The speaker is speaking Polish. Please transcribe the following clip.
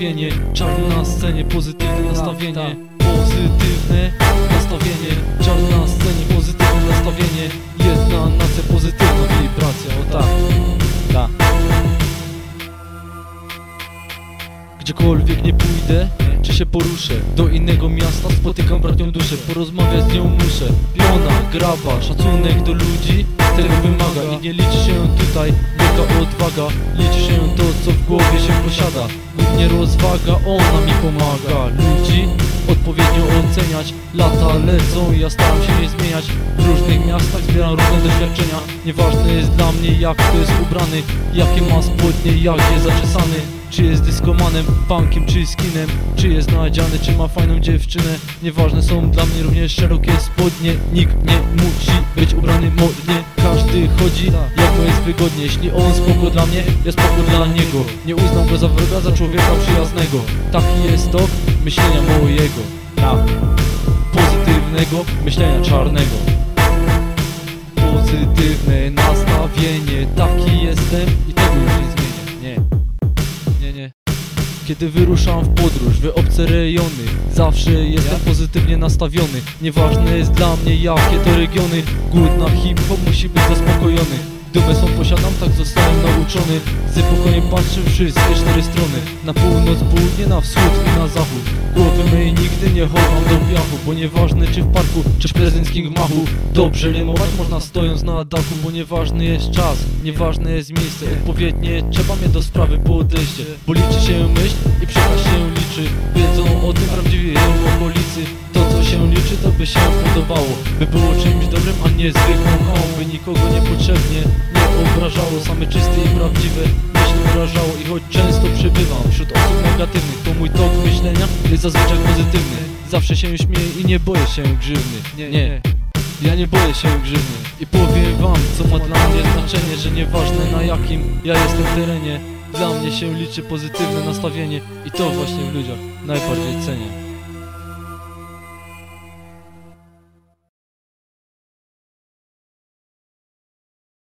nastawienie. Czarny na scenie, pozytywne nastawienie. Pozytywne nastawienie. Czarny na scenie, pozytywne nastawienie. Jedna nacja, pozytywna wibracja, o tak. Tak Gdziekolwiek nie pójdę, czy się poruszę Do innego miasta spotykam bratnią duszę Porozmawiać z nią muszę. Piona, graba, szacunek do ludzi Tego wymaga i nie liczy się tutaj Liczy się to co w głowie się posiada. Nie rozwaga, ona mi pomaga. Ludzi odpowiednio oceniać. Lata lecą, ja staram się nie zmieniać. W różnych miastach zbieram różne doświadczenia. Nieważne jest dla mnie jak kto jest ubrany Jakie ma spodnie, jak jest zaczesany. Czy jest dyskomanem, punkiem czy skinem. Czy jest nadziany, czy ma fajną dziewczynę. Nieważne są dla mnie również szerokie spodnie. Nikt nie musi być ubrany modnie Każdy chodzi jak mu jest wygodnie. Jeśli on spoko dla mnie, ja spoko dla niego. Nie uznam go za wroga, za człowieka przyjaznego. Taki jest tok myślenia mojego. Ja. Pozytywnego myślenia czarnego. Pozytywne nastawienie Taki jestem Kiedy wyruszam w podróż, w obce rejony. Zawsze jestem pozytywnie nastawiony. Nieważne jest dla mnie jakie to regiony. Głód na hip-hop musi być zaspokojony Dumę swą posiadam, tak zostałem nauczony. Z pokojem patrzę wszystkie cztery strony. Na północ, południe, na wschód i na zachód. Głowy mej nigdy nie chowam do piachu Bo nieważne czy w parku, czy w prezydenckim gmachu. Dobrze rymować można stojąc na dachu Bo nieważny jest czas, nieważne jest miejsce. Odpowiednie trzeba mnie do sprawy podejście Bo liczy się myśl i przekaz się liczy by się podobało By było czymś dobrym, a nie zwykłą chałą By nikogo niepotrzebnie nie obrażało. Same czyste i prawdziwe myśli wyrażało I choć często przybywam wśród osób negatywnych To mój tok myślenia jest zazwyczaj pozytywny. Zawsze się śmieję i nie boję się grzywny. Nie, nie. Ja nie boję się grzywny. I powiem wam, co ma dla mnie znaczenie Że nieważne na jakim ja jestem terenie Dla mnie się liczy pozytywne nastawienie I to właśnie w ludziach najbardziej cenię